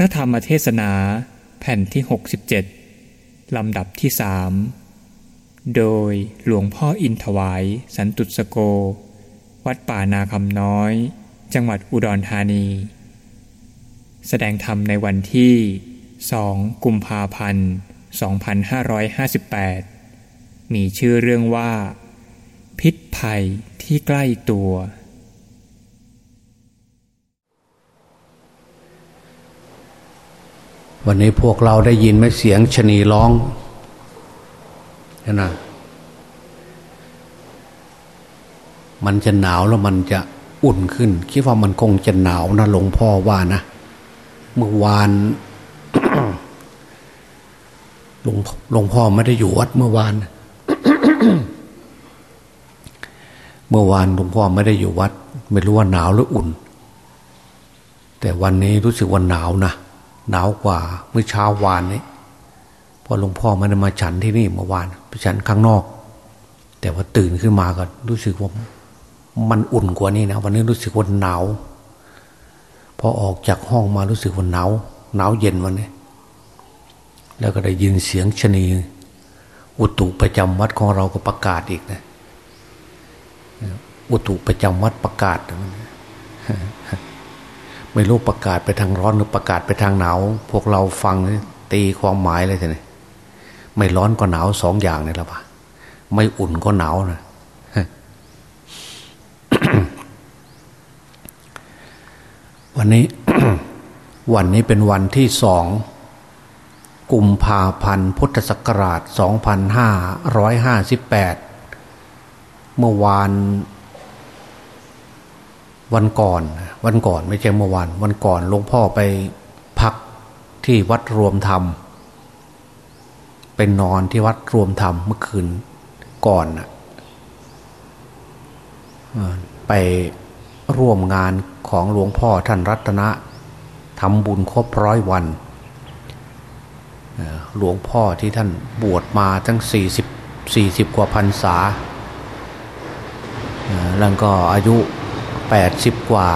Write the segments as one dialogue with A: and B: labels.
A: ระธรรมเทศนาแผ่นที่ 67 ลำดับที่สโดยหลวงพ่ออินถวาย สันตุสโก วัดป่านาคำน้อย จังหวัดอุดรธานี แสดงธรรมในวันที่ 2 กุมภาพันธ์ 2558 มีชื่อเรื่องว่า พิษภัยที่ใกล้ตัว
B: วันนี้พวกเราได้ยินไหมเสียงชนีร้องนะมันจะหนาวแล้วมันจะอุ่นขึ้น คิดว่ามันคงจะหนาวนะหลวงพ่อว่านะเมื่อวานหลวงหลวงพ่อไม่ได้อยู่วัดเมื่อวาน เมื่อวานหลวงพ่อไม่ได้อยู่วัด ไม่รู้ว่าหนาวหรืออุ่น แต่วันนี้รู้สึกว่าหนาวนะ หนาวกว่าเมื่อเช้าวานนี้พอหลวงพ่อม่ได้มาฉันที่นี่เมื่อวานไปฉันข้างนอก แต่ว่าตื่นขึ้นมาก็รู้สึกว่ามันอุ่นกว่านี้นะวันนี้รู้สึกว่าหนาวพอออกจากห้องมารู้สึกว่าหนาวหนาวเย็นวันนี้ แล้วก็ได้ยินเสียงชนีอุตุประจำวัดของเราก็ประกาศอีกนะอุตุประจำวัดประกาศ ไม่รู้ประกาศไปทางร้อนหรือประกาศไปทางหนาว พวกเราฟังตีความหมายเลยทีนี้ไม่ร้อนก็หนาวสองอย่างนี่แหละปะไม่อุ่นก็หนาวนะวันนี้ วันนี้เป็นวันที่สองกุมภาพันธ์พุทธศักราชสองพันห้าร้อยห้าสิบแปดเมื่อวาน วันก่อน วันก่อนไม่ใช่เมื่อวาน วันก่อนหลวงพ่อไปพักที่วัดรวมธรรมเป็นนอนที่วัดรวมธรรมเมื่อคืนก่อนไปร่วมงานของหลวงพ่อท่านรัตนะทำบุญครบร้อยวันหลวงพ่อที่ท่านบวชมาตั้งสี่สิบสี่สิบกว่าพรรษา แล้วก็อายุ แปดสิบกว่า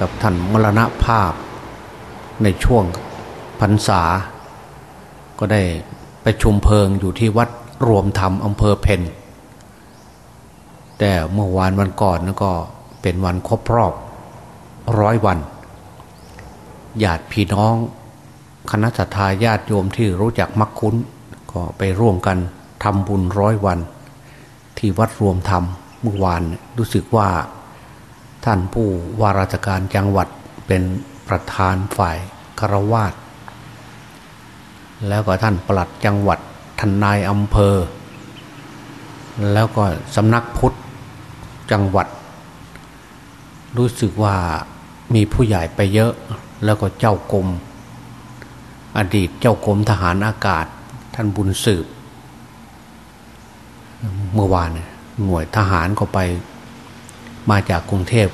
B: กับท่านมรณภาพ ในช่วงพรรษา ก็ได้ไปชุมเพลิงอยู่ที่วัดรวมธรรมอำเภอเพนแต่เมื่อวานวันก่อนก็เป็นวันครบรอบร้อยวันญาติพี่น้อง คณะทาญาติโยมที่รู้จักมักคุ้น ก็ไปร่วมกันทำบุญร้อยวัน ที่วัดรวมธรรมเมื่อวานรู้สึกว่า ท่านผู้ว่าราชการจังหวัดเป็นประธานฝ่ายคารวาสแล้วก็ท่านปลัดจังหวัดทนายอำเภอ แล้วก็สำนักพุทธจังหวัด รู้สึกว่ามีผู้ใหญ่ไปเยอะ แล้วก็เจ้ากรมอดีตเจ้ากรมทหารอากาศ ท่านบุญสืบ เมื่อวานหน่วยทหารก็ไป มาจากกรุงเทพ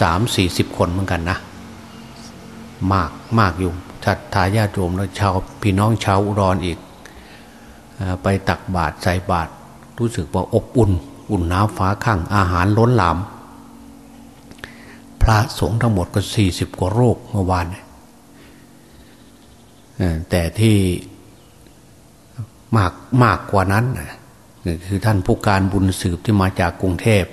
B: สามสี่สิบคนเหมือนกันนะ มากมากอยู่ทัดทายาทโยมแล้วชาวพี่น้องชาวอุดรออีก ไปตักบาตรใส่บาตรรู้สึกว่าอบอุ่น อุ่นน้ำฟ้าข้างอาหารล้นหลาม พระสงฆ์ทั้งหมดก็สี่สิบกว่าโรคเมื่อวานแต่ที่มากมากกว่านั้นคือท่านผู้การบุญสืบที่มาจากกรุงเทพ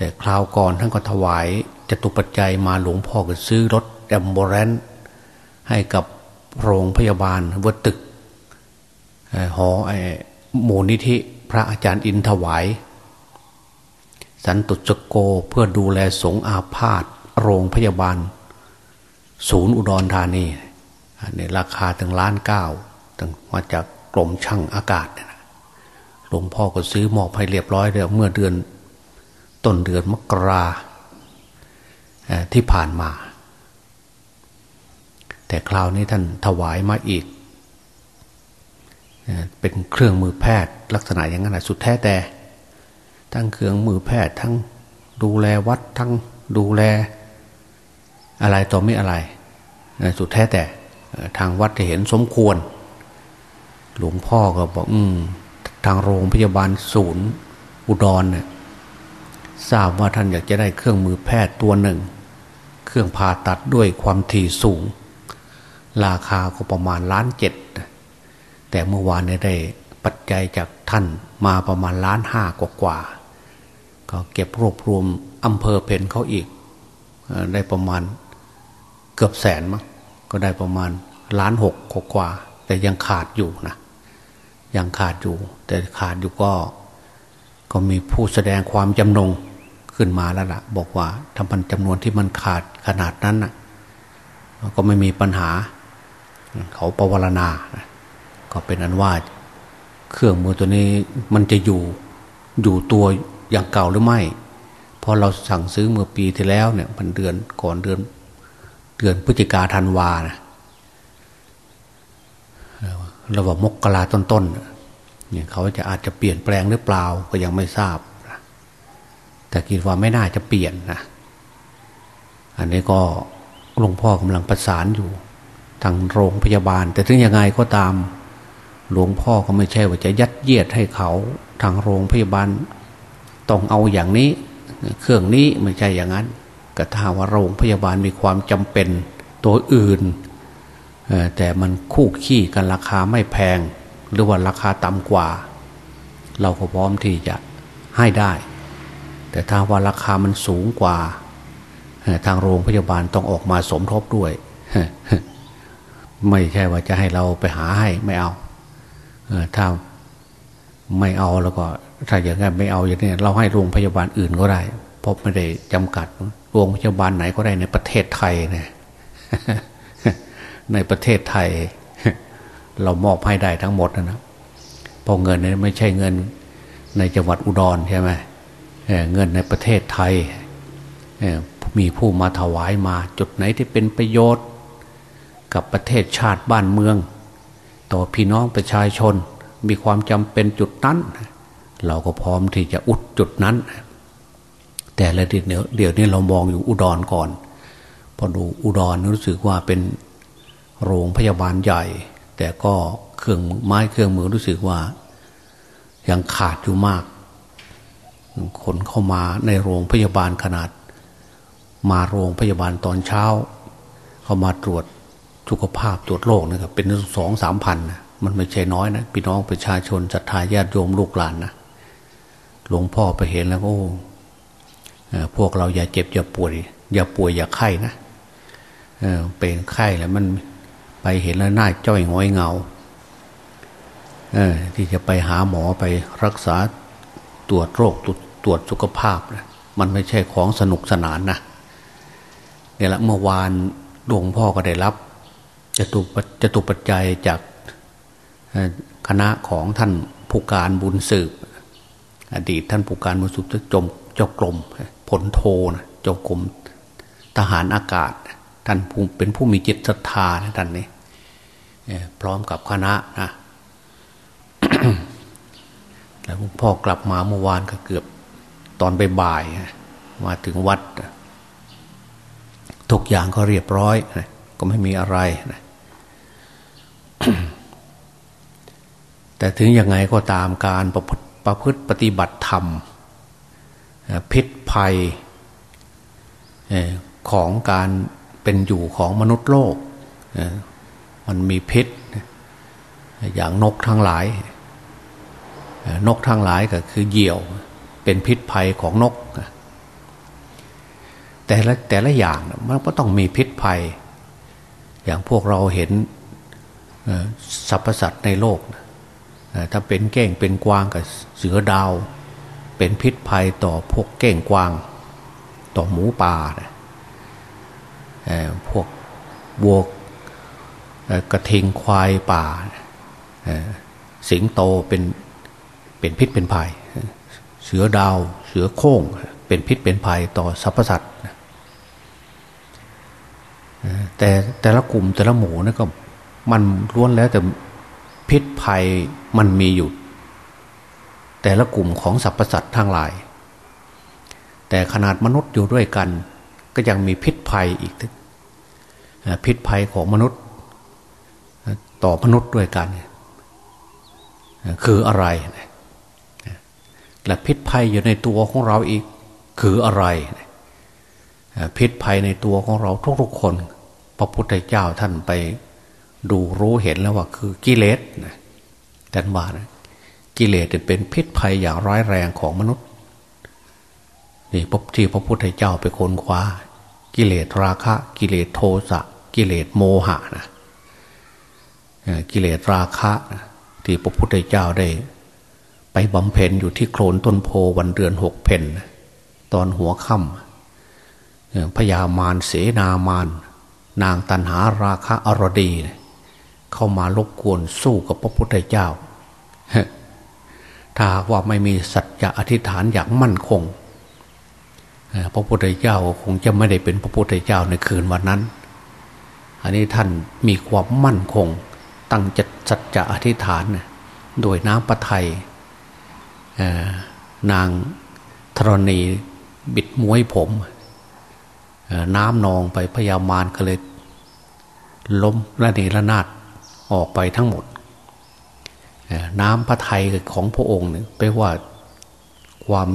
B: แต่คราวก่อนท่านก็ถวายจตุปัจจัยมาหลวงพ่อก็ซื้อรถแอมโบเรนให้กับโรงพยาบาลวัดตึกหอหมูนิธิพระอาจารย์อินถวาย สันตุจโกเพื่อดูแลสงอาพาธโรงพยาบาล ศูนย์อุดรธานีเนี่ราคาถึงล้านเก้าถึงมาจากกรมช่างอากาศหลวงพ่อก็ซื้อมอบให้เรียบร้อยแล้วเมื่อเดือน ต้นเดือนมกราที่ผ่านมา แต่คราวนี้ท่านถวายมาอีก เป็นเครื่องมือแพทย์ลักษณะอย่างนั้นสุดแท้แต่ ทั้งเครื่องมือแพทย์ทั้งดูแลวัดทั้งดูแล อะไรต่อไม่อะไร สุดแท้แต่ทางวัดจะเห็นสมควร หลวงพ่อก็บอก อืม ทางโรงพยาบาลศูนย์อุดรเนี่ย ทราบว่าท่านอยากจะได้เครื่องมือแพทย์ตัวหนึ่ง เครื่องผ่าตัดด้วยความถี่สูง ราคาก็ประมาณล้านเจ็ดแต่เมื่อวานได้ปัจจัยจากท่านมาประมาณล้านห้ากว่าก็เก็บรวบรวมอำเภอเพนเขาอีก ได้ประมาณเกือบแสนมั้งก็ได้ประมาณล้านหกกว่า แต่ยังขาดอยู่นะยังขาดอยู่ แต่ขาดอยู่ก็ ก็มีผู้แสดงความจำนง ขึ้นมาแล้วละ่ะ บอกว่าถ้ามันจำนวนที่มันขาดขนาดนั้นน่ะก็ไม่มีปัญหา เขาประวรณา ก็เป็นอันว่า เครื่องมือตัวนี้มันจะอยู่อยู่ตัวอย่างเก่าหรือไม่พอเราสั่งซื้อเมื่อปีที่แล้วเนี่ยมันเดือนก่อนเดือน เดือนพฤศจิกาธันวานะเราว่ามกกลาต้นๆเนี่ยเขาจะอาจจะเปลี่ยนแปลงหรือเปล่าก็ยังไม่ทราบ แต่คิดว่าไม่น่าจะเปลี่ยนนะอันนี้ก็หลวงพ่อกำลังประสานอยู่ ทางโรงพยาบาล แต่ถึงยังไงก็ตาม หลวงพ่อก็ไม่ใช่ว่าจะยัดเยียดให้เขาทางโรงพยาบาล ต้องเอาอย่างนี้ เครื่องนี้ไม่ใช่อย่างนั้นก็ถ้าว่าโรงพยาบาลมีความจำเป็นตัวอื่น แต่มันคู่ขี้กันราคาไม่แพง หรือว่าราคาต่ำกว่า เราก็พร้อมที่จะให้ได้ แต่ถ้าว่าราคามันสูงกว่า ทางโรงพยาบาลต้องออกมาสมทบด้วย ไม่ใช่ว่าจะให้เราไปหาให้ไม่เอาถ้าไม่เอาแล้วก็ถ้าอย่างนั้นไม่เอาอย่างนี้เราให้โรงพยาบาลอื่นก็ได้เพราะไม่ได้จำกัดโรงพยาบาลไหนก็ได้ในประเทศไทยเนี่ยในประเทศไทย เรามอบให้ได้ทั้งหมดนะเพราะเงินนี้ไม่ใช่เงินในจังหวัดอุดรใช่ไหม เงินในประเทศไทยมีผู้มาถวายมาจุดไหนที่เป็นประโยชน์ กับประเทศชาติบ้านเมือง ต่อพี่น้องประชาชนมีความจำเป็นจุดนั้น เราก็พร้อมที่จะอุดจุดนั้น แต่ละเดี๋ยวเดี๋ยวนี้เรามองอยู่อุดรก่อน พอดูอุดรรู้สึกว่าเป็นโรงพยาบาลใหญ่ แต่ก็เครื่องไม้เครื่องมือรู้สึกว่า ยังขาดอยู่มาก คนเข้ามาในโรงพยาบาลขนาด มาโรงพยาบาลตอนเช้า เขามาตรวจสุขภาพตรวจโรคนะครับเป็นสองสามพันนะมันไม่ใช่น้อยนะพี่น้องประชาชนศรัทธาญาติโยมลูกหลานนะหลวงพ่อไปเห็นแล้วโอ้พวกเราอย่าเจ็บอย่าป่วย อย่าป่วยอย่าไข้นะเป็นไข้แล้วมันไปเห็นแล้วหน้าจ้อยงอยเงาที่จะไปหาหมอไปรักษา ตรวจโรคตรวจสุขภาพนะมันไม่ใช่ของสนุกสนานนะเนี่ยละเมื่อวานหลวงพ่อก็ได้รับจะตุจะตุปัจจัยจากคณะของท่านผู้การบุญสืบ อดีตท่านผู้การบุญสืบจะจมเจ้ากรมผลโทนะเจ้ากรมทหารอากาศ ท่านเป็นผู้มีจิตศรัทธานะท่านนี้พร้อมกับคณะนะ พ่อกลับมาเมื่อวานก็เกือบตอนบ่ายมาถึงวัด ทุกอย่างก็เรียบร้อยก็ไม่มีอะไรนะแต่ถึงยังไงก็ตามการประพฤติประพฤติปฏิบัติธรรม พิษภัยของการเป็นอยู่ของมนุษย์โลก มันมีพิษอย่างนกทั้งหลาย นกทั้งหลายก็คือเหยี่ยวเป็นพิษภัยของนก แต่ละแต่ละอย่างมันก็ต้องมีพิษภัย อย่างพวกเราเห็นสรรพสัตว์ในโลก ถ้าเป็นเก้งเป็นกวางกับเสือดาว เป็นพิษภัยต่อพวกเก้งกวาง ต่อหมูป่าพวกบวกกระทิงควายป่า สิงโตเป็น เป็นพิษเป็นภัย เสือดาวเสือโค้งเป็นพิษเป็นภัยต่อสรรพสัตว์แต่แต่ละกลุ่มแต่ละหมู่นั่นก็มันล้วนแล้วแต่พิษภัยมันมีอยู่ แต่ละกลุ่มของสรรพสัตว์ทั้งหลาย แต่ขนาดมนุษย์อยู่ด้วยกัน ก็ยังมีพิษภัยอีกพิษภัยของมนุษย์ ต่อมนุษย์ด้วยกัน คืออะไร และพิษภัยอยู่ในตัวของเราอีกคืออะไร พิษภัยในตัวของเราทุกๆคน พระพุทธเจ้าท่านไปดูรู้เห็นแล้วว่าคือกิเลสนะแต่ว่านะกิเลสเป็นพิษภัยอย่างร้ายแรงของมนุษย์นี่พบที่พระพุทธเจ้าไปค้นคว้า กิเลสราคะ กิเลสโทสะ กิเลสโมหะนะกิเลสราคะ ที่พระพุทธเจ้าได้ ไปบำเพ็ญอยู่ที่โคลนต้นโพวันเดือนหกเพนตอนหัวค่ำพญามารเสนามารนางตันหาราคะอรดี เข้ามารบกวนสู้กับพระพุทธเจ้า ถ้าว่าไม่มีสัจจะอธิษฐานอย่างมั่นคงพระพุทธเจ้าคงจะไม่ได้เป็นพระพุทธเจ้าในคืนวันนั้น อันนี้ท่านมีความมั่นคง ตั้งจัดสัจจะอธิษฐาน โดยน้ำประทัย นางธรณีบิดม้วยผม น้ำนองไปพยามารก็เลยล้มระเนระนาดออกไปทั้งหมด น้ำพระไทยของพระองค์เนี่ยไปว่าความ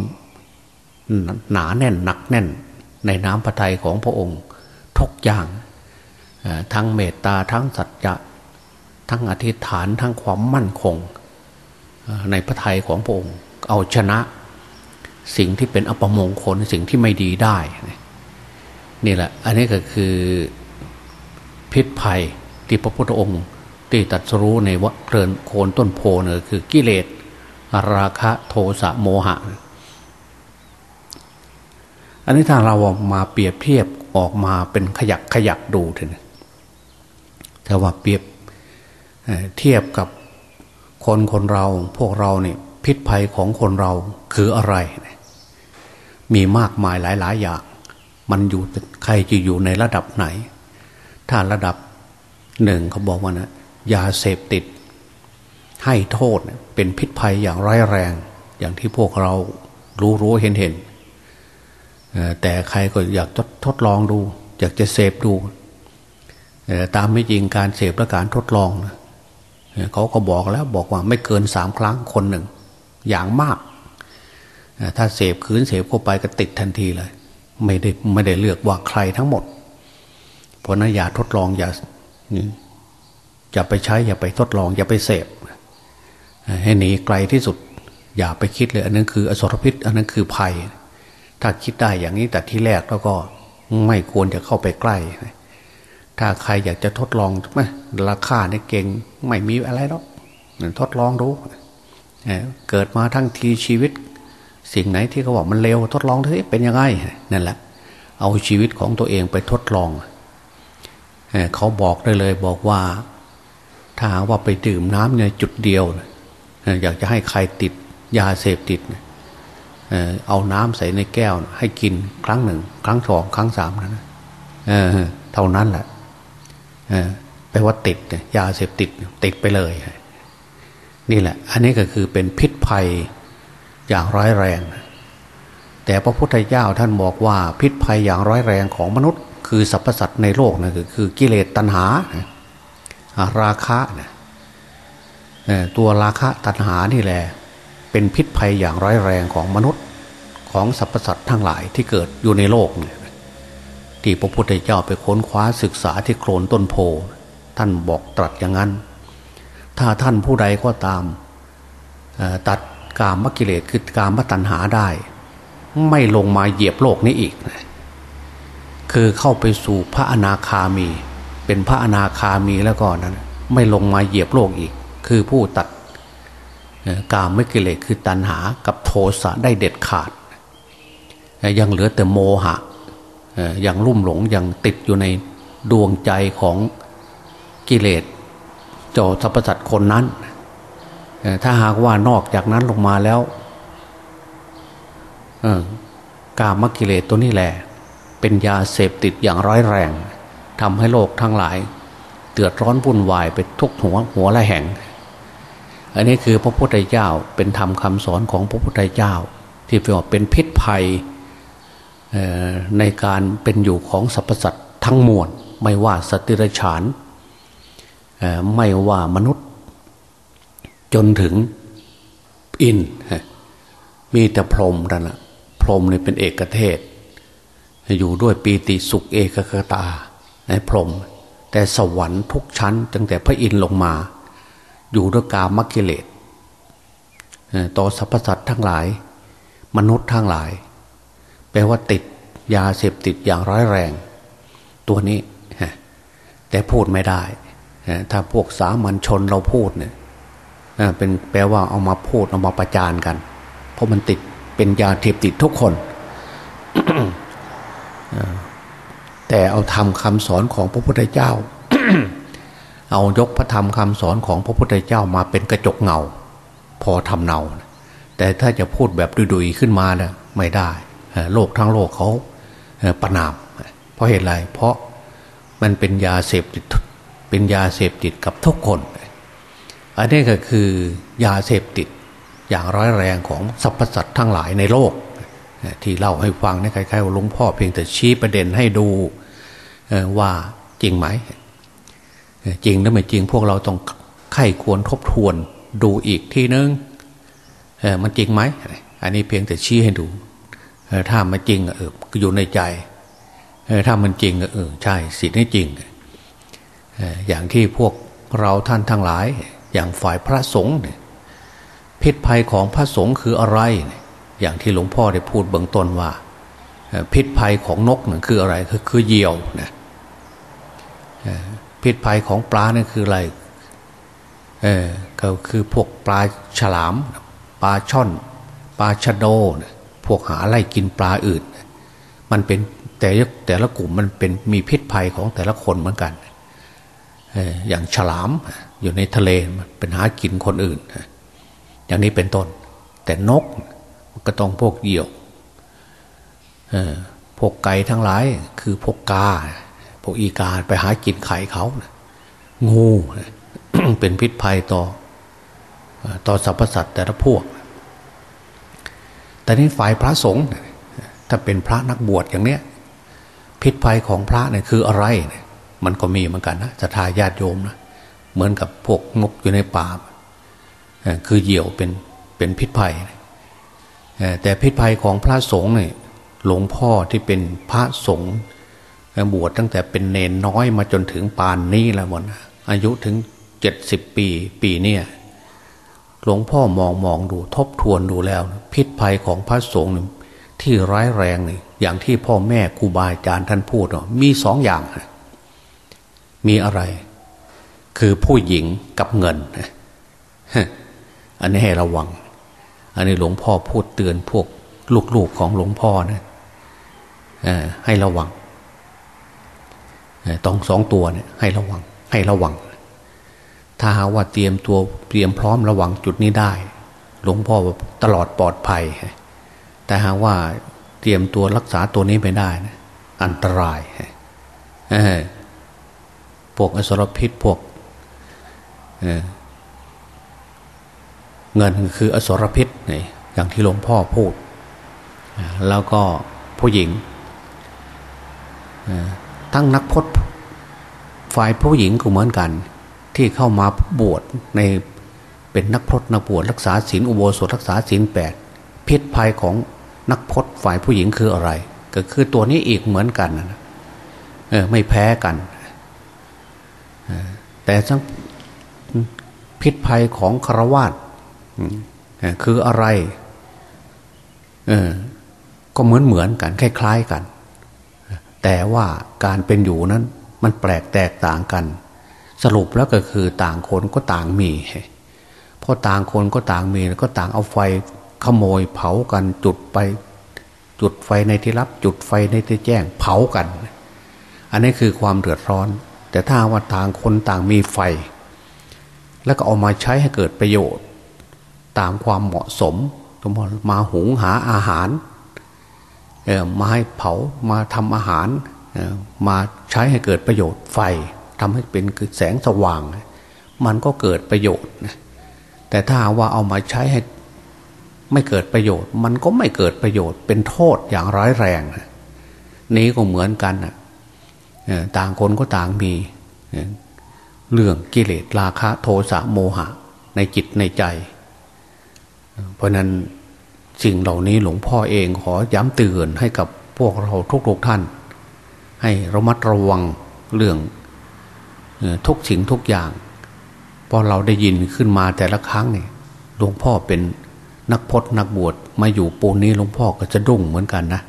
B: หนาแน่นหนักแน่น ในน้ำพระทัยของพระองค์ทุกอย่างทั้งเมตตาทั้งสัจจะทั้งอธิษฐานทั้งความมั่นคง ในพระทัยของพระองค์ เอาชนะ สิ่งที่เป็นอัปมงคลสิ่งที่ไม่ดีได้นี่แหละ อันนี้ก็คือพิษภัยที่พระพุทธองค์ที่ตัดสู้ในวัเกรินโคนต้นโพเนี่ยคือกิเลสราคะโทสะโมหะ อันนี้ถ้าเรามาเปรียบเทียบออกมาเป็นขยักขยักดูเถอะแต่ว่าเปรียบเทียบกับคนคนเราพวกเราเนี่ย พิษภัยของคนเราคืออะไร มีมากมายหลาย ๆ อย่าง มันอยู่ใครจะอยู่ในระดับไหน ถ้าระดับหนึ่งเขาบอกว่านะยาเสพติด ให้โทษเป็นพิษภัยอย่างร้ายแรง อย่างที่พวกเรารู้รู้เห็นเห็นแต่ใครก็อยากทดทดลองดู อยากจะเสพดูตามไม่จริงการเสพและการทดลองเขาก็บอกแล้วบอกว่าไม่เกินสามครั้งคนหนึ่ง อย่างมาก ถ้าเสพคืนเสพเข้าไปก็ติดทันทีเลย ไม่ได้ไม่ได้เลือกว่าใครทั้งหมด เพราะนั้นอย่าทดลองอย่าอย่าไปใช้อย่าไปทดลอง อย่าไปเสพ ให้หนีไกลที่สุด อย่าไปคิดเลย อันนั้นคืออสรพิษ อันนั้นคือภัย ถ้าคิดได้อย่างนี้แต่ที่แรกแล้วก็ไม่ควรจะเข้าไปใกล้ ถ้าใครอยากจะทดลองไหมราคาเนี่ยเก่งไม่มีอะไรหรอกทดลองดู เกิดมาทั้งทีชีวิต สิ่งไหนที่เขาบอกมันเลวทดลองเถอะเป็นยังไงนั่นแหละ เอาชีวิตของตัวเองไปทดลองเขาบอกได้เลยบอกว่า ถ้าว่าไปดื่มน้ำเนี่ยจุดเดียวอยากจะให้ใครติดยาเสพติดเอาน้ำใส่ในแก้ว ให้กินครั้งหนึ่ง ครั้งสองครั้งสามนะเท่านั้นแหละแปลว่าติดยาเสพติดติดไปเลย นี่แหละ อันนี้ก็คือเป็นพิษภัยอย่างร้ายแรง แต่พระพุทธเจ้าท่านบอกว่าพิษภัยอย่างร้ายแรงของมนุษย์ คือสรรพสัตว์ในโลกนะคือคือกิเลสตัณหา ราคะนะตัวราคะตัณหานี่แหละเป็นพิษภัยอย่างร้ายแรงของมนุษย์ของสรรพสัตว์ทั้งหลายที่เกิดอยู่ในโลกเนี่ยที่พระพุทธเจ้าไปค้นคว้าศึกษาที่โคลนต้นโพท่านบอกตรัสอย่างนั้น ถ้าท่านผู้ใดก็ตามตัดกามกิเลสคือกามตัณหาได้ ไม่ลงมาเหยียบโลกนี้อีก คือเข้าไปสู่พระอนาคามี เป็นพระอนาคามีแล้วก็นั้น ไม่ลงมาเหยียบโลกอีก คือผู้ตัดกามกิเลสคือตัณหากับโทสะได้เด็ดขาด ยังเหลือแต่โมหะยังลุ่มหลงยังติดอยู่ในดวงใจของกิเลส จอสัพพสัตคนนั้นถ้าหากว่านอกจากนั้นลงมาแล้วกามกิเลสตัวนี้แหละ เป็นยาเสพติดอย่างร้ายแรงทำให้โลกทั้งหลายเดือดร้อนวุ่นวายไปทุกหัวหัวละแห่ง อันนี้คือพระพุทธเจ้าเป็นธรรมคำสอนของพระพุทธเจ้า ที่ว่าเป็นพิษภัยในการเป็นอยู่ของสรรพสัตว์ทั้งมวลไม่ว่าสติรฉาน ไม่ว่ามนุษย์ จนถึงอิน มีแต่พรหมนั่นแหะพรหมเนี่ยเป็นเอกเทศ อยู่ด้วยปีติสุขเอกคตาในพรหมแต่สวรรค์ทุกชั้นตั้งแต่พระอินทร์ลงมา อยู่ด้วยกามกิเลสต่อสรรพสัตว์ทั้งหลาย มนุษย์ทั้งหลาย แปลว่าติดยาเสพติดอย่างร้ายแรง ตัวนี้ แต่พูดไม่ได้ ถ้าพวกสามัญชนเราพูดเนี่ยเป็นแปลว่าเอามาพูดเอามาประจานกัน เพราะมันติดเป็นยาเสพติดทุกคน แต่เอาทำคำสอนของพระพุทธเจ้า เอายกพระธรรมคำสอนของพระพุทธเจ้ามาเป็นกระจกเงา พอทำเนา แต่ถ้าจะพูดแบบดุยๆขึ้นมาเนี่ยไม่ได้ โลกทั้งโลกเขาประนาม เพราะเหตุไร เพราะมันเป็นยาเสพติด เป็นยาเสพติดกับทุกคน อันนี้ก็คือยาเสพติดอย่างร้ายแรงของสรรพสัตว์ทั้งหลายในโลก ที่เล่าให้ฟังนี่คล้ายๆหลวงพ่อเพียงแต่ชี้ประเด็นให้ดูว่าจริงไหม จริงหรือไม่จริงพวกเราต้องไข้ควรทบทวนดูอีกทีนึงมันจริงไหม อันนี้เพียงแต่ชี้ให้ดูถ้ามันจริงเอออยู่ในใจถ้ามันจริงเออใช่สินี่จริง อย่างที่พวกเราท่านทั้งหลาย อย่างฝ่ายพระสงฆ์พิษภัยของพระสงฆ์คืออะไร อย่างที่หลวงพ่อได้พูดเบื้องต้นว่า พิษภัยของนกนั่นคืออะไรคือคือเหยี่ยวนะพิษภัยของปลานั่นคืออะไรเออก็คือพวกปลาฉลาม ปลาช่อน ปลาชะโดนะพวกหาไล่กินปลาอื่น มันเป็นแต่แต่ละกลุ่มมันเป็นมีพิษภัยของแต่ละคนเหมือนกัน อย่างฉลามอยู่ในทะเลเป็นหากินคนอื่น อย่างนี้เป็นต้น แต่นกก็ต้องพวกเหยี่ยวพวกไก่ทั้งหลายคือพวกกา พวกอีกาไปหากินไข่เขา งูเป็นพิษภัยต่อ ต่อสรรพสัตว์แต่ละพวก แต่นี้ฝ่ายพระสงฆ์ถ้าเป็นพระนักบวชอย่างเนี้ย พิษภัยของพระเนี่ยคืออะไรเนี่ย มันก็มีเหมือนกันนะศรัทธาญาติโยมนะเหมือนกับพวกนกอยู่ในป่าคือเหยี่ยวเป็นเป็นพิษภัยแต่พิษภัยของพระสงฆ์เนี่ยหลวงพ่อที่เป็นพระสงฆ์บวชตั้งแต่เป็นเนนน้อยมาจนถึงปานนี้แล้วหมดอายุถึงเจ็ดสิบปีปีเนี่ยหลวงพ่อมองมองดูทบทวนดูแล้ว พิษภัยของพระสงฆ์ที่ร้ายแรงนี่อย่างที่พ่อแม่ครูบาอาจารย์ท่านพูดมีสองอย่าง มีอะไร คือผู้หญิงกับเงิน อันนี้ให้ระวัง อันนี้หลวงพ่อพูดเตือนพวกลูกๆของหลวงพ่อนะให้ระวังต้องสองตัวเนี่ยให้ระวัง ให้ระวัง ถ้าหาว่าเตรียมตัวเตรียมพร้อมระวังจุดนี้ได้ หลวงพ่อตลอดปลอดภัย แต่หาว่าเตรียมตัวรักษาตัวนี้ไม่ได้นะอันตราย พวกอสรพิษพวกเงินคืออสรพิษนี่อย่างที่หลวงพ่อพูด แล้วก็ผู้หญิง ทั้งนักพจน์ฝ่ายผู้หญิงก็เหมือนกัน ที่เข้ามาบวชในเป็นนักพจน์นักบวชรักษาศีลอุโบสถรักษาศีลแปดพิษภัยของนักพจน์ฝ่ายผู้หญิงคืออะไร ก็คือตัวนี้อีกเหมือนกันนะไม่แพ้กัน แต่ทั้งพิษภัยของครวาตคืออะไรเออก็เหมือนเหมือนกัน คล้าย ๆกัน แต่ว่าการเป็นอยู่นั้น มันแปลกแตกต่างกัน สรุปแล้วก็คือต่างคนก็ต่างมีเพราะต่างคนก็ต่างมีก็ต่างเอาไฟขโมยเผากันจุดไป จุดไฟในที่รับ จุดไฟในที่แจ้งเผากัน อันนี้คือความเดือดร้อน แต่ถ้าว่าต่างคนต่างมีไฟ แล้วก็เอามาใช้ให้เกิดประโยชน์ ตามความเหมาะสมมาหุงหาอาหารมาให้เผามาทำอาหารมาใช้ให้เกิดประโยชน์ไฟทำให้เป็นแสงสว่าง มันก็เกิดประโยชน์แต่ถ้าว่าเอามาใช้ให้ไม่เกิดประโยชน์ มันก็ไม่เกิดประโยชน์เป็นโทษอย่างร้ายแรงนี้ก็เหมือนกัน ต่างคนก็ต่างมีเรื่องกิเลสราคะโทสะโมหะ ในจิตในใจ เพราะนั้นสิ่งเหล่านี้หลวงพ่อเองขอย้ำเตือนให้กับพวกเราทุกๆท่าน ให้ระมัดระวังเรื่องทุกสิ่งทุกอย่างพอเราได้ยินขึ้นมาแต่ละครั้งเนี่ยหลวงพ่อเป็นนักพจนักบวชมาอยู่ปูนนี้หลวงพ่อก็จะดุ้งเหมือนกันนะ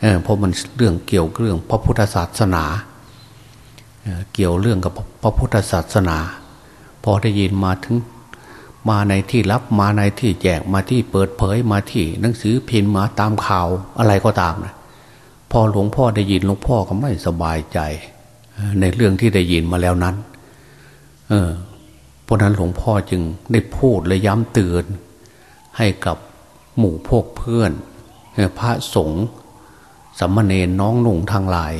B: เเพราะมันเรื่องเกี่ยวเรื่องพระพุทธศาสนา เกี่ยวเรื่องกับพระพุทธศาสนา พอได้ยินมาถึงมาในที่รับมาในที่แจกมาที่เปิดเผยมาที่หนังสือพิมพ์มาตามข่าวอะไรก็ตามนะพอหลวงพ่อได้ยินหลวงพ่อก็ไม่สบายใจในเรื่องที่ได้ยินมาแล้วนั้น เออเพราะนั้นหลวงพ่อจึงได้พูดและย้ำเตือนให้กับหมู่พวกเพื่อนพระสงฆ์สัมมาเนนน้องหนุ่งทางหลาย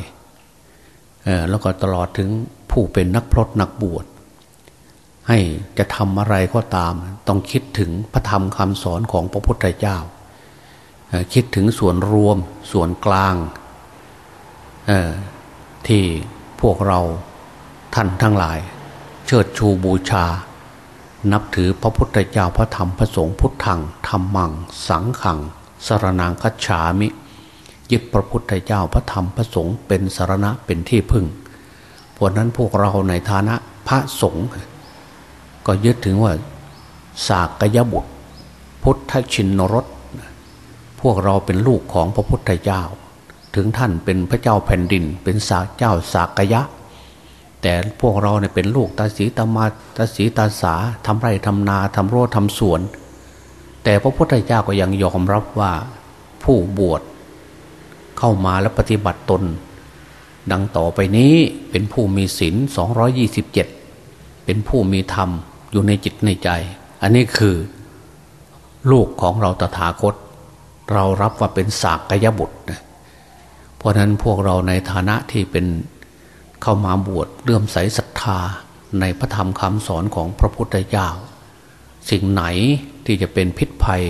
B: แล้วก็ตลอดถึงผู้เป็นนักพรตนักบวช ให้จะทำอะไรก็ตาม ต้องคิดถึงพระธรรมคำสอนของพระพุทธเจ้า คิดถึงส่วนรวมส่วนกลาง ที่พวกเราท่านทั้งหลาย เชิดชูบูชา นับถือพระพุทธเจ้าพระธรรมพระสงฆ์พุทธังธรรมัง สังขังสรนางคัจฉามิ ยึดพระพุทธเจ้าพระธรรมพระสงฆ์เป็นสารณะเป็นที่พึ่งเพราะนั้นพวกเราในฐานะพระสงฆ์ก็ยึดถึงว่าสากยบุตร พุทธชินนรสพวกเราเป็นลูกของพระพุทธเจ้า ถึงท่านเป็นพระเจ้าแผ่นดิน เป็นสาเจ้าสากยะ แต่พวกเราเนี่ยเป็นลูกตาสีตามาตาสีตาสาทำไรทำนาทำโรทำสวน แต่พระพุทธเจ้าก็ยังยอมรับว่าผู้บวช เข้ามาและปฏิบัติตน ดังต่อไปนี้เป็นผู้มีศีล227 เป็นผู้มีธรรมอยู่ในจิตในใจ อันนี้คือ ลูกของเราตถาคต เรารับว่าเป็นสากยบุตร เพราะนั้นพวกเราในฐานะที่เป็นเข้ามาบวชเลื่อมใสศรัทธาในพระธรรมคำสอนของพระพุทธเจ้า สิ่งไหนที่จะเป็นพิษภัย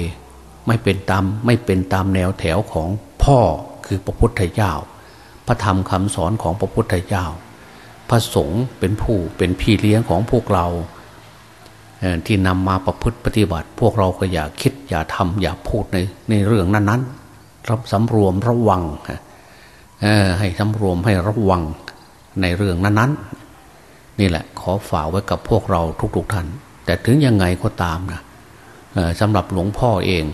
B: ไม่เป็นตามไม่เป็นตามแนวแถวของพ่อ คือพระพุทธเจ้า พระธรรมคำสอนของพระพุทธเจ้า พระสงฆ์เป็นผู้เป็นพี่เลี้ยงของพวกเราที่นำมาประพฤติปฏิบัติ พวกเราก็อย่าคิดอย่าทำอย่าพูดในในเรื่องนั้นๆรับสำรวมระวังให้สำรวมให้ระวังในเรื่องนั้นๆ นี่แหละขอฝากไว้กับพวกเราทุกๆท่าน แต่ถึงยังไงก็ตามนะสำหรับหลวงพ่อเอง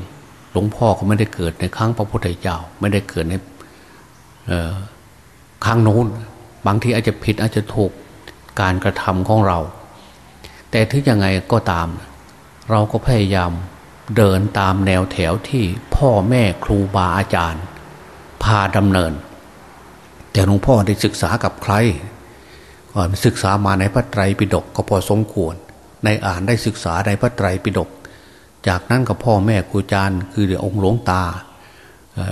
B: หลวงพ่อก็ไม่ได้เกิดในครั้งพระพุทธเจ้า ไม่ได้เกิดในครั้งโน้น บางทีอาจจะผิดอาจจะถูกการกระทำของเรา แต่ถึงยังไงก็ตาม เราก็พยายามเดินตามแนวแถวที่พ่อแม่ครูบาอาจารย์ พาดำเนิน แต่หลวงพ่อได้ศึกษากับใครก็ศึกษามาในพระไตรปิฎกก็พอสมควร ในอ่านได้ศึกษาในพระไตรปิฎก จากนั้นกับพ่อแม่ครูอาจารย์ คือองค์หลวงตา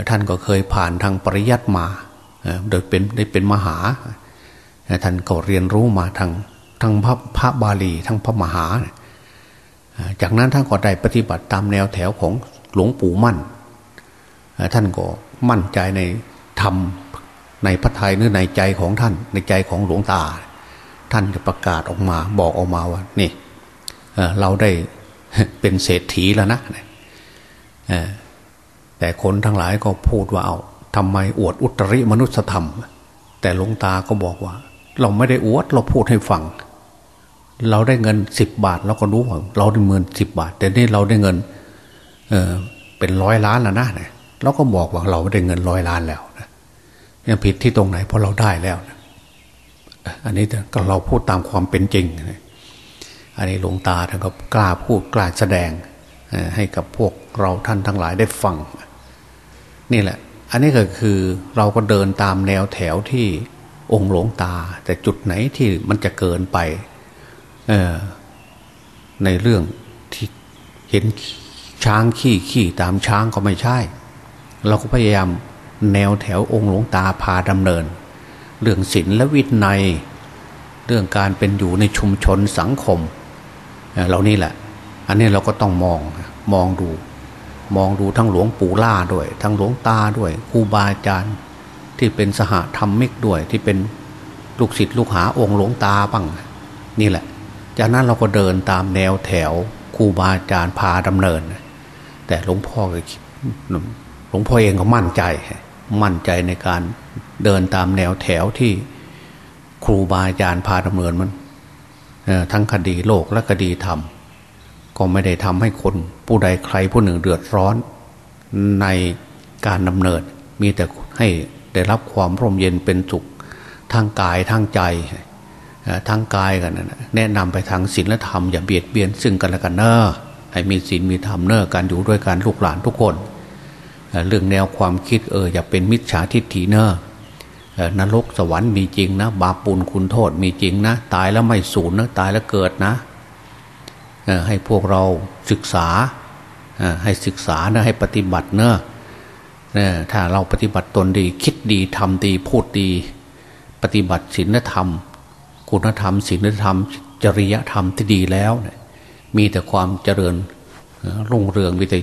B: ท่านก็เคยผ่านทางปริยัติมาโดยเป็นได้เป็นมหา ท่านก็เรียนรู้มาทางทางพระพระบาลีทั้งพระมหา จากนั้นท่านก็ได้ปฏิบัติตามแนวแถวของหลวงปู่มั่น ท่านก็มั่นใจในธรรมในพระทัยหรือในใจของท่านในใจของหลวงตา ท่านจะประกาศออกมาบอกออกมาว่านี่เราได้ เป็นเศรษฐีแล้วนะแต่คนทั้งหลายก็พูดว่าเอาทำไมอวดอุตริมนุสธรรม แต่หลวงตาก็บอกว่า เราไม่ได้อวดเราพูดให้ฟัง เราได้เงินสิบบาทเราก็รู้ว่าเราได้เงินสิบบาท แต่นี่เราได้เงินเออเป็นร้อยล้านแล้วนะเนี่ยเราก็บอกว่าเราได้เงินร้อยล้านแล้วนะยังผิดที่ตรงไหนเพราะเราได้แล้วนะอันนี้ก็เราพูดตามความเป็นจริงนะ อันนี้หลวงตาท่านก็กล้าพูดกล้าแสดงให้กับพวกเราท่านทั้งหลายได้ฟัง นี่แหละ อันนี้ก็คือเราก็เดินตามแนวแถวที่องค์หลวงตา แต่จุดไหนที่มันจะเกินไปในเรื่องที่เห็นช้างขี่ขี่ตามช้างก็ไม่ใช่ เราก็พยายามแนวแถวองค์หลวงตาพาดำเนิน เรื่องศีลและวินัย เรื่องการเป็นอยู่ในชุมชนสังคม เรานี่แหละ อันนี้เราก็ต้องมองมองดู มองดูทั้งหลวงปู่ล่าด้วย ทั้งหลวงตาด้วยครูบาอาจารย์ที่เป็นสหธรรมิกด้วย ที่เป็นลูกศิษย์ลูกหาองค์หลวงตาบ้างนี่แหละ จากนั้นเราก็เดินตามแนวแถวครูบาอาจารย์พาดำเนิน แต่หลวงพ่อก็หลวงพ่อเองก็มั่นใจ มั่นใจในการเดินตามแนวแถวที่ครูบาอาจารย์พาดำเนินมัน ทั้งคดีโลกและคดีธรรม ก็ไม่ได้ทำให้คนผู้ใดใครผู้หนึ่งเดือดร้อน ในการดำเนิน มีแต่ให้ได้รับความร่มเย็นเป็นสุขทางกายทางใจทางกายกันแนะนำไปทางศีลธรรมอย่าเบียดเบียนซึ่งกันและกันเนอะให้มีศีลมีธรรมเนอะการอยู่ด้วยกันลูกหลานทุกคน เรื่องแนวความคิดเอออย่าเป็นมิจฉาทิฏฐิเนอะ นรกสวรรค์มีจริงนะ บาปปุลคุณโทษมีจริงนะ ตายแล้วไม่สูญนะ ตายแล้วเกิดนะให้พวกเราศึกษาให้ศึกษานะให้ปฏิบัติเนอะถ้าเราปฏิบัติตนดี คิดดีทำดีพูดดี ปฏิบัติศีลธรรม คุณธรรมศีลธรรม จริยธรรมที่ดีแล้ว มีแต่ความเจริญรุ่งเรืองมีแต่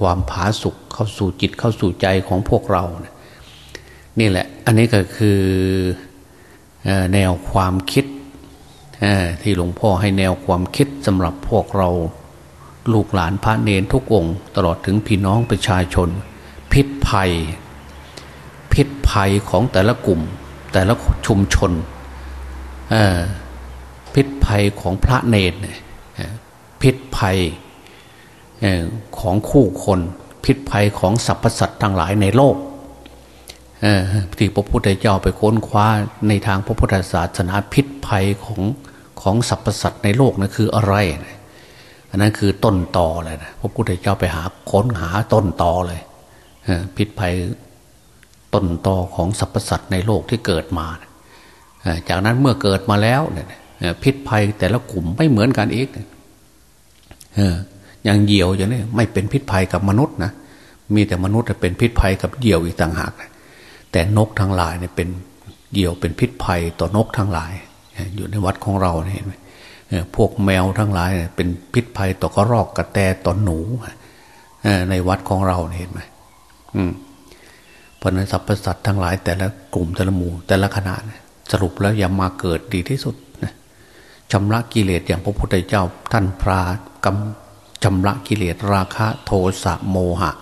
B: ความผาสุกเข้าสู่จิตเข้าสู่ใจของพวกเรานี่ นี่แหละ อันนี้ก็คือแนวความคิดที่หลวงพ่อให้แนวความคิดสำหรับพวกเราลูกหลานพระเนนทุกองค์ ตลอดถึงพี่น้องประชาชน พิษภัย พิษภัยของแต่ละกลุ่ม แต่ละชุมชนพิษภัยของพระเนนพิษภัยของคู่คน พิษภัยของสรรพสัตว์ทั้งหลายในโลก ที่พระพุทธเจ้าไปค้นคว้าในทางพระพุทธศาสนาพิษภัยของของสรรพสัตว์ในโลกนะคืออะไรอันนั้นคือต้นตอเลยนะพระพุทธเจ้าไปหาค้นหาต้นตอเลยพิษภัยต้นตอของสรรพสัตว์ในโลกที่เกิดมาจากนั้นเมื่อเกิดมาแล้วเนี่ยพิษภัยแต่ละกลุ่มไม่เหมือนกันอีกอย่างเหยี่ยวอย่างนี้ไม่เป็นพิษภัยกับมนุษย์นะมีแต่มนุษย์เป็นพิษภัยกับเหยี่ยวอีกต่างหาก แต่นกทั้งหลายเนี่ยเป็นเหยี่ยวเป็นพิษภัยต่อนกทั้งหลาย อยู่ในวัดของเราเห็นไหมพวกแมวทั้งหลายเป็นพิษภัยต่อกระรอกกระแตต่อหนูในวัดของเราเห็นไหมเพราะนั้นสรรพสัตว์ทั้งหลาย แต่ละกลุ่มแต่ละหมู่แต่ละขนาดสรุปแล้วอย่ามาเกิดดีที่สุดนะชำระกิเลสอย่างพระพุทธเจ้าท่านพระกำชำระกิเลสราคะโทสะโมหะ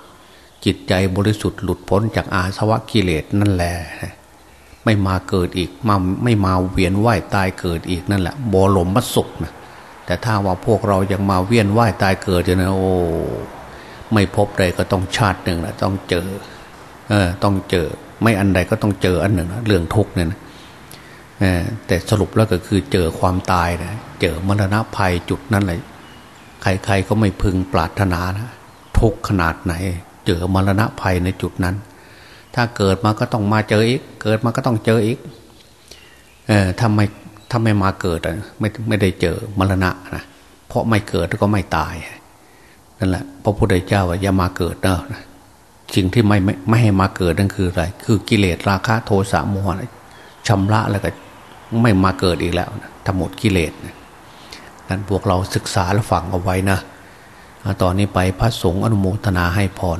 B: จิตใจบริสุทธิ์หลุดพ้นจากอาสวะกิเลสนั่นแหละไม่มาเกิดอีกมาไม่มาเวียนว่ายตายเกิดอีกนั่นแหละบรมมสุขนะแต่ถ้าว่าพวกเรายังมาเวียนว่ายตายเกิดอยู่นะโอ้ไม่พบใดก็ต้องชาติหนึ่งนะต้องเจอ เออ ต้องเจอ ไม่อันใดก็ต้องเจออันหนึ่งนะเรื่องทุกเนี่ยนะแต่สรุปแล้วก็คือเจอความตายนะเจอมรณะภัยจุดนั้นเลยใครๆก็ไม่พึงปรารถนานะทุกขนาดไหน เจอมรณะภัยในจุดนั้น ถ้าเกิดมาก็ต้องมาเจออีก เกิดมาก็ต้องเจออีกเออทำไมถ้าไม่มาเกิดอะไม่ไม่ได้เจอมรณะนะเพราะไม่เกิดก็ไม่ตายนั่นแหละพระพุทธเจ้าว่าอย่ามาเกิดเนอะสิ่งที่ไม่ไม่ไม่ให้มาเกิดนั่นคืออะไร คือกิเลสราคะโทสะโมหะชำระแล้วก็ไม่มาเกิดอีกแล้วทั้งหมดกิเลสนั้นพวกเราศึกษาและฝังเอาไว้นะ ตอนนี้ไปพระสงฆ์อนุโมทนาให้พร